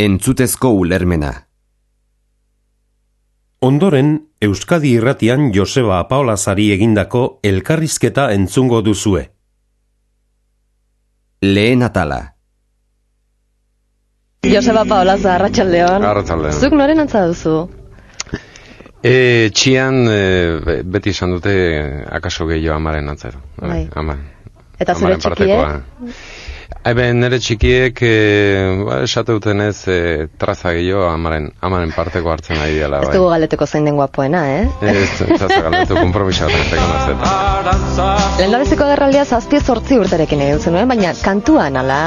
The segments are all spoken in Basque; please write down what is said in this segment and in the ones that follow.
Entzutezko ulermena. Ondoren, Euskadi irratian Joseba Apaolazari egindako elkarrizketa entzungo duzue. Lehen atala. Joseba Paolaza, Arratxaldeon. Arratsaldeon. Zuk noren antza duzu? E, txian e, be- beti esan dute akaso gehiago amaren antzero. Bai. Ama, Eta zure partekoa. Eben, nire txikiek, e, ba, esate dutenez, e, traza gehiago amaren, amaren parteko hartzen ari dela. Ez dugu galeteko zein den guapoena, eh? Ez, traza galdetu, kompromisa bat egiteko nazeta. Lehen labezeko agerraldia zazpie zortzi urterekin egin zenuen, baina kantuan, ala?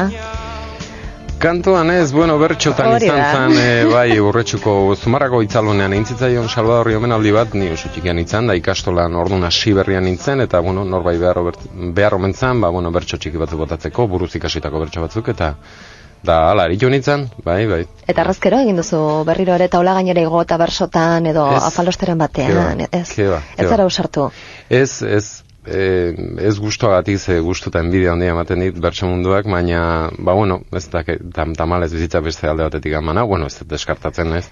Kantuan ez, bueno, bertxotan izan zen, e, bai, urretxuko zumarrako itzalonean intzitzaion Salvador omenaldi bat, ni oso txikian itzan, da ikastolan orduan hasi berrian nintzen, eta, bueno, norbait behar, behar omen zen, ba, bueno, bertxo txiki batzuk botatzeko, buruz ikasitako bertso batzuk, eta, da, ala, eritu nintzen, bai, bai. Eta arrazkero egin duzu berriro ere taula gainera igo eta bersotan edo Ez. afalosteren batean, ba, ez? ke ba, ke Ez ba. zara usartu. Ez, ez, e, ez gustoagatik ze gustu eta enbidia handia ematen dit bertso munduak, baina, ba, bueno, ez da, tam, tamalez bizitza beste alde batetik amana, bueno, ez deskartatzen ez,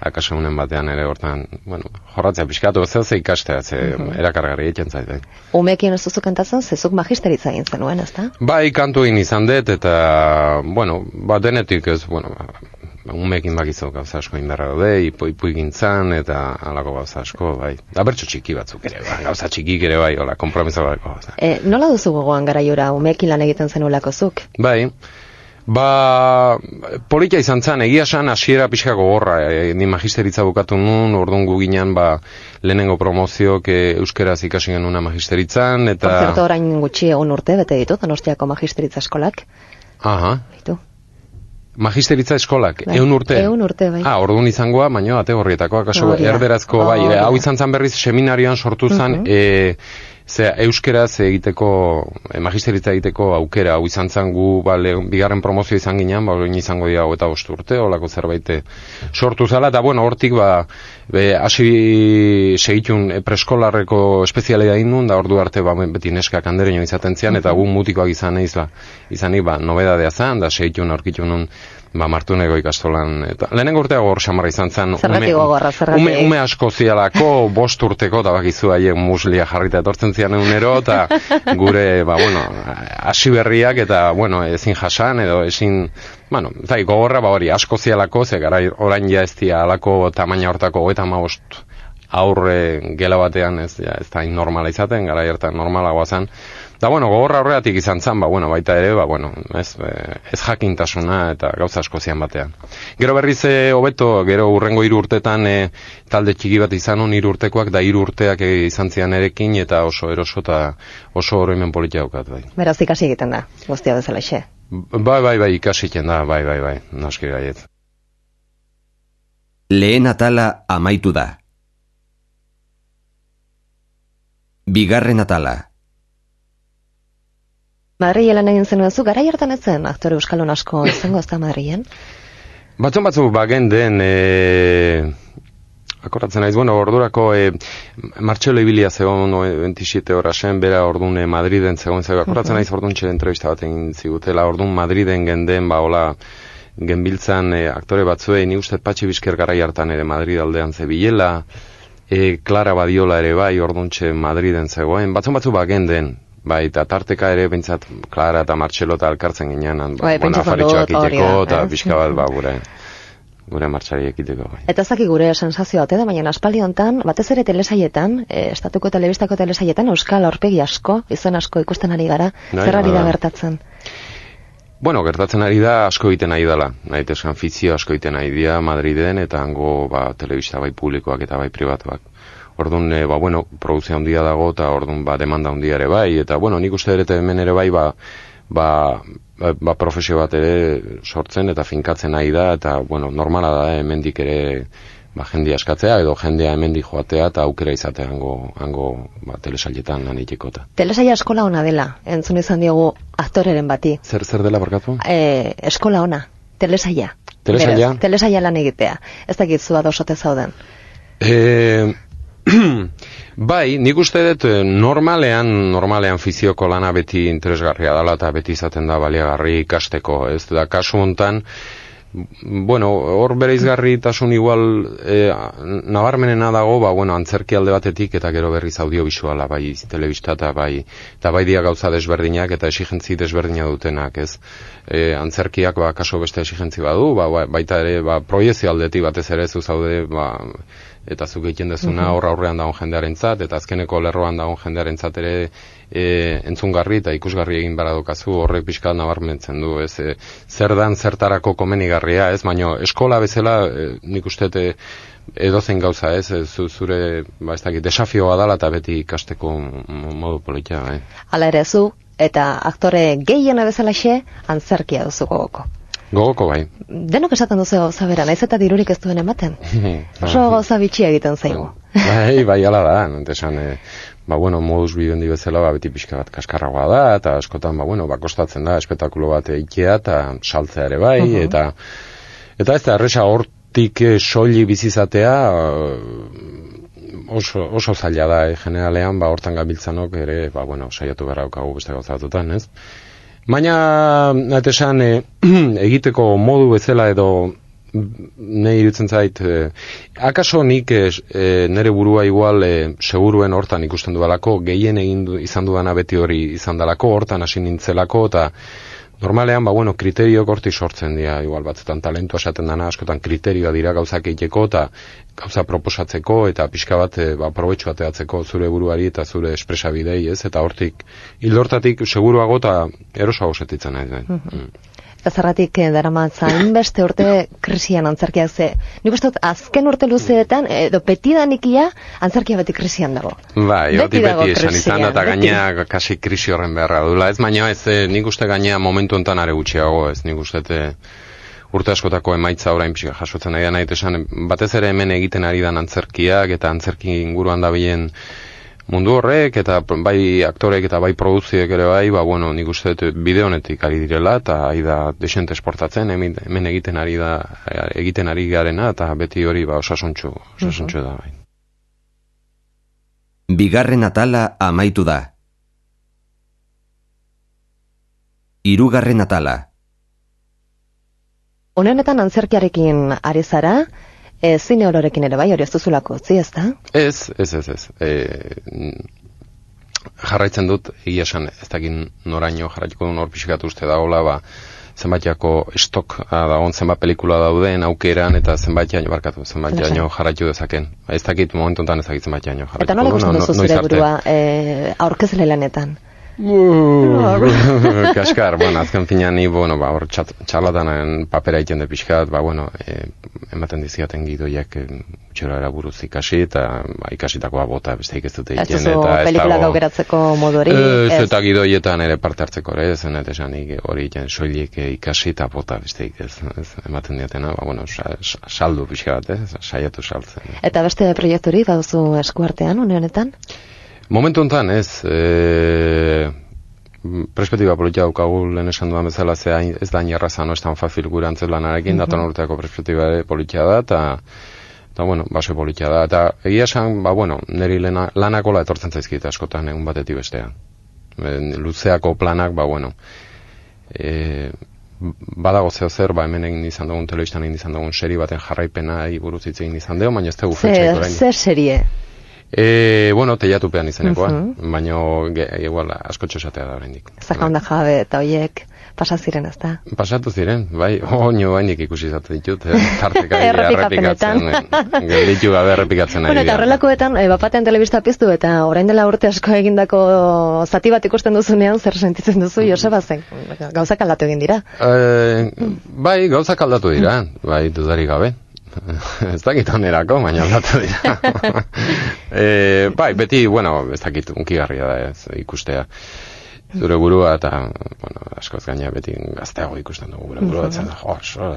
akaso unen batean ere hortan, bueno, jorratzea pixkatu, ez ze ikastea, ze erakargarri egiten zait, bai. Umeekin ez duzu kantatzen, zezuk magisteritza egin zenuen, ez da? Bai, kantu egin izan dut, eta, bueno, ba, denetik ez, bueno, ba, umekin bakizu gauza asko indarra daude, ipu egintzan, eta halako gauza asko, bai. Da bertso txiki batzuk ere, ba, gauza txikik ere bai, hola, kompromiso bat gauza. E, nola duzu gogoan garaiora umeekin lan egiten zenulako zuk? Bai, ba, politia izan zen, egia esan hasiera pixka gogorra, e, ni magisteritza bukatu nun, orduan gu ginen, ba, lehenengo promozioak e, euskeraz ikasi genuna magisteritzan, eta... Por orain gutxi egun urte bete ditu, donostiako magisteritza eskolak. Aha. Magisteritza eskolak, Bai, eun urte? ehun urte, bai. Ah, orduan izangoa, baino, ate horrietako, akaso, Hori da. erderazko, bai, Hori da. hau izan zen berriz seminarioan sortu zen, Mhm. e, Zea, euskeraz egiteko, e, magisteritza egiteko aukera, hau izan zen gu, ba, le, bigarren promozio izan ginen, ba, izango dira eta bost urte, olako zerbait eh, sortu zala, eta bueno, hortik, ba, be, hasi segitun e, preskolarreko espezialea indun, da ordu arte, ba, beti neskak andereño izaten zian, eta gu mutikoak izan eiz, ba, izanik, ba, nobedadea zen, da segitun aurkitu nun, ba, martuneko ikastolan, eta lehenengo urtea gogor xamarra izan zen, Zergatik gogorra, ume, ume asko zialako, bost urteko, eta bakizu haiek muslia jarrita etortzen zian egunero, eta gure, ba, bueno, hasi berriak, eta, bueno, ezin jasan, edo ezin, bueno, eta gogorra, ba, hori, asko zialako, ze gara, orain ja ez dia alako tamaina hortako, eta ma bost aurre gela batean, ez, ja, ez da normala izaten, gara hartan normalagoa zen, Da, bueno, gogorra horregatik izan zen, ba, bueno, baita ere, ba, bueno, ez, ez jakintasuna eta gauza asko zian batean. Gero berriz eh, hobeto, gero urrengo hiru urtetan eh, talde txiki bat izan hon hiru urtekoak, da hiru urteak eh, izan zian erekin, eta oso eroso eta oso oroimen politia daukat, bai. Beraz ikasi egiten da, guztia bezala xe. Bai, bai, bai, ikasiken da, bai, bai, bai, noski gaiet. Lehen atala amaitu da. Bigarren atala. Madrilen lan egin zenuen zu, gara hartan ez zen aktore euskalon asko izango ez da Madrilen? Batzun batzuk bagen den, e, akoratzen naiz, bueno, ordurako e, Martxelo Ibilia zegoen no, 27 hora zen, bera ordun e, Madriden zegoen zegoen, akoratzen naiz ordun txere entrevista bat egin zigutela, ordun Madriden genden, ba, hola, genbiltzan e, aktore batzuei, ni uste Patxi Bizker garai hartan ere Madrid aldean zebilela, e, Clara Badiola ere bai, orduntxe Madriden zegoen, batzun batzuk bagen den, bai, eta tarteka ere bentsat Clara eta Martxelo eta elkartzen ginean, Bai, bueno, afaritxoak iteko, eta eh? pixka bat, ba, gure, gure martxari ekiteko, bai. Eta zaki gure sensazio bat, da, baina aspaldi hontan, batez ere telesaietan, e, estatuko telebistako telesaietan, euskal aurpegi asko, izen asko ikusten ari gara, Bai, zer ari da bai. gertatzen. Bueno, gertatzen ari da asko egiten ari dela. Nahi teskan fizio asko egiten ari dira Madriden eta hango ba, telebista bai publikoak eta bai pribatuak. Orduan, e, ba, bueno, produzia handia dago eta orduan ba, demanda handia ere bai. Eta, bueno, nik uste ere hemen ere bai, ba, ba, ba, ba profesio bat ere sortzen eta finkatzen nahi da. Eta, bueno, normala da, eh, hemendik ere ba, jendia eskatzea edo jendea hemendik joatea eta aukera izatea hango, hango ba, telesailetan lan egiteko eta. Telesaia eskola ona dela, entzun izan diogu aktoreren bati. Zer, zer dela barkatu? E, eskola ona, telesaia. Telesaia? Berez, telesaia lan egitea. Ez dakit zu adosote zauden. E, bai, nik uste dut eh, normalean, normalean fizioko lana beti interesgarria dela eta beti izaten da baliagarri ikasteko, ez da kasu hontan bueno, hor bereizgarritasun igual e, nabarmenena dago, ba, bueno, antzerki alde batetik eta gero berriz audiovisuala, bai telebista eta bai, eta bai dia gauza desberdinak eta esigentzi desberdina dutenak, ez? E, antzerkiak, ba, kaso beste esigentzi badu, ba, ba, baita ere, ba, proiezio aldetik batez ere zu zaude, ba, eta zuk egiten dezuna horra aurrean dagoen jendearentzat eta azkeneko lerroan dagoen jendearentzat ere e, entzungarri eta ikusgarri egin baradokazu horrek pixka nabarmentzen du ez e, zer dan zertarako komenigarria ez baino eskola bezala e, nik uste e, edozen gauza ez e, zure ba, ez dakit, desafioa dala eta beti ikasteko modu politia bai. Hala ere zu eta aktore gehiena bezalaxe antzerkia duzu gogoko. Gogoko bai. Denok esaten duzu gauza bera, naiz eta dirurik ez duen ematen. Oso gauza bitxia egiten zaigu. bai, bai, ala da, esan, e, ba, bueno, modus bidendi bezala, ba, beti pixka bat kaskarragoa da, eta askotan, ba, bueno, ba, kostatzen da, espetakulo bat eikia, eta saltzea ere bai, eta, eta ez da, erresa hortik eh, soili bizizatea, oso, oso zaila da, e, generalean, ba, hortan gabiltzanok ere, ba, bueno, saiatu berra beste gauza batutan, ez? Baina, nahet esan, e, egiteko modu bezala edo nahi irutzen zait, e, akaso nik e, nere burua igual e, seguruen hortan ikusten dualako, gehien egin du, izan duana beti hori izan dalako, hortan hasi nintzelako, eta normalean, ba, bueno, kriterio gorti sortzen dira, igual batzutan talentua esaten dana, askotan kriterioa dira gauzak egiteko, eta gauza proposatzeko, eta pixka bat, e, ba, probetxu ateatzeko zure buruari eta zure espresabidei, ez? Eta hortik, hildortatik seguruago eta erosoago setitzen nahi. Mm Eta zerratik eh, dara matzain beste urte krisian antzerkiak ze. Nik uste azken urte luzeetan, edo petidanik ia, antzerkia beti krisian dago. Ba, beti, beti, esan izan eta gainea kasi krisi horren beharra dula. Ez baina ez, eh, nik uste gainea momentu enten are gutxiago, ez nik uste eh, urte askotako emaitza orain pixka jasotzen nahi da nahi, esan, batez ere hemen egiten ari da antzerkiak, eta antzerki inguruan da bilen, mundu horrek eta bai aktorek eta bai produziek ere bai, ba bueno, nik uste dut bide honetik ari direla eta ai da desente esportatzen, hemen, hemen egiten ari da egiten ari garena eta beti hori ba osasontxu, osasontxu da bai. Bigarren atala amaitu da. Hirugarren atala. Honetan antzerkiarekin ari zara, E, zine ororekin ere bai, hori ez duzulako, zi ez da? Ez, ez, ez, ez. E, jarraitzen dut, egia esan, ez dakin noraino jarraituko duen hor pixikatu uste da, hola, ba, zenbaitiako estok da on zenbat pelikula dauden aukeran eta zenbait jaino barkatu zenbait jaino jarraitu dezaken ez dakit momentu honetan ez dakit zenbait jaino jarraitu eta nola ikusten duzu zure burua eh, aurkezle lanetan Kaskar, bueno, azken fina ni, bueno, ba, hor txalatanen papera egiten de pixkat, ba, bueno, e, ematen diziaten gidoiak e, utxera era buruz ikasi, eta ba, ikasitakoa bota beste ez dute egiten. Ez duzu pelikula gaugeratzeko modori? Ez, eta gidoietan ere parte hartzeko, ere, zen, eta hori egiten soilik ikasi eta bota beste ez, ez, ematen diatena, ba, bueno, sa, saldu pixkat, ez, saiatu saltzen. Eta beste proiekturi, baduzu eskuartean, une honetan? Momentu honetan, ez, e, perspektiba politia daukagu lehen esan duan bezala, ze ez da inarraza no estan fafil gure antzelanarekin, mm -hmm. daton urteako perspektiba politia da, eta eta bueno, base politia da, eta egia esan, ba bueno, niri lana, lanakola etortzen zaizkita askotan egun batetik bestean. E, luzeako planak, ba bueno, e, badago zeo zer, ba hemen egin izan dugun, telebistan egin izan dugun seri baten jarraipena buruz hitz egin izan dugu, baina ez dugu fetxaik orain. Zer serie? E, bueno, teiatupean izenekoa, uh -huh. baina igual asko txosatea da oraindik. Zaka onda jabe eta hoiek pasa ziren, ezta? Pasatu ziren, bai, oino bainik ikusi zatu ditut, eh, tarteka errepikatzen. Gelditu gabe errepikatzen Bueno, eta horrelakoetan, e, bapatean telebista piztu eta orain dela urte asko egindako zati bat ikusten duzunean, zer sentitzen duzu, Joseba, zen, gauzak aldatu egin dira? E, bai, gauzak aldatu dira, bai, dudarik gabe. ez dakit onerako, baina aldatu dira. E, bai, beti, bueno, ez dakit unkigarria da ez, ikustea zure burua eta, bueno, askoz gaina beti gazteago ikusten dugu gure burua, etzen da, jo, so,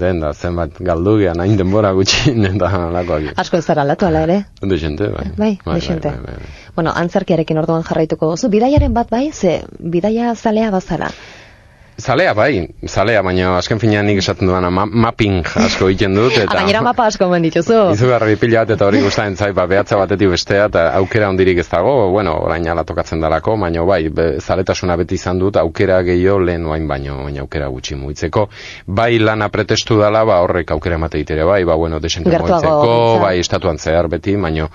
den da, zenbat galdu gehan, hain denbora gutxi, eta lakoak. Asko ez zara aldatu ala ere? De gente, bai. Bai, bai, bai, bai, bai, bai. Bueno, antzarkiarekin orduan jarraituko zu, bidaiaren bat bai, ze bidaia zalea bazara. Zalea bai, zalea, baina azken finean nik esaten duana ma mapping asko egiten dut. Eta, Ah, gainera mapa asko omen dituzu. Izugarri pila bat eta hori gustatzen zait, ba, behatza batetik bestea, eta aukera ondirik ez dago, bueno, orain ala tokatzen dalako, baina bai, be, zaletasuna beti izan dut, aukera gehiago lehen oain baino, baina aukera gutxi mugitzeko. Bai lana pretestu dala, ba, horrek aukera emate ditere, bai, ba, bueno, desente mugitzeko, bai, estatuan zehar beti, baino,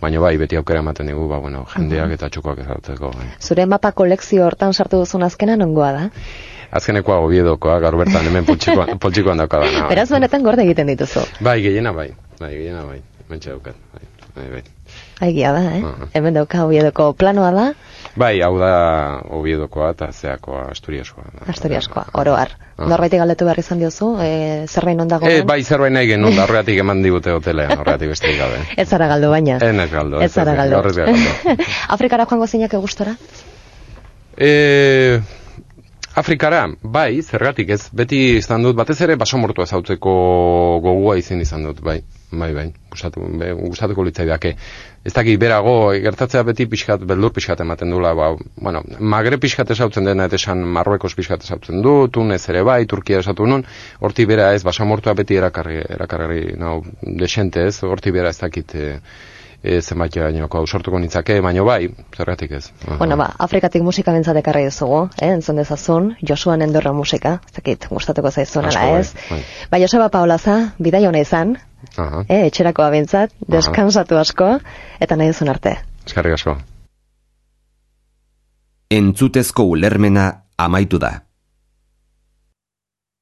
baina bai, beti aukera ematen digu, ba, bueno, jendeak eta txukoak ezartzeko, bai. Zure mapa kolekzio hortan sartu duzun azkena nongoa da? Azkenekoa obiedokoa, gaur bertan hemen poltsikoan, poltsikoan daukadana. bai. Beraz benetan gorde egiten dituzu. Bai, gehiena bai, bai, gehiena bai, mentxe daukat, bai, bai, bai. Aigia da, eh? Aha. Hemen dauka hobiedoko planoa da, Bai, hau da obiedokoa eta zeakoa asturiaskoa. Asturiaskoa, oroar. Ah. Norbaiti galdetu behar izan diozu, e, zerbait non E, dagoen? bai, zerbait nahi genuen, da horregatik eman digute hotelean, horregatik besterik gabe. Ez zara galdu baina. Enez galdo. Ez zara galdu. Afrikara joango zeinak egustora? E, Afrikara, bai, zergatik ez, beti izan dut, batez ere basamortua ezautzeko gogua izin izan dut, bai, bai, bai, gustatu, be, gustatuko litzaidake. Ez dakit, berago, gertatzea beti pixkat, beldur pixkat ematen dula, ba, bueno, magre pixkat esautzen dena, eta esan marruekos pixkat esautzen du, tunez ere bai, Turkia esatu nun, horti bera ez, basamortua beti erakarri, erakarri, no, desente ez, horti bera ez dakit, e, e, zenbait gainoko sortuko nitzake, baino bai, zergatik ez. Bueno, ba, Afrikatik musika bentzat ekarri duzugu, eh? entzun dezazun, Josuan endorra musika, ez dakit, gustatuko zaizun ala bai, ez. bai. Ba, Joseba Paolaza, bidai hona izan, Aha, eh, etxerakoa bentzat, deskansatu asko, eta nahi duzun arte. eskerrik asko. Entzutezko ulermena amaitu da.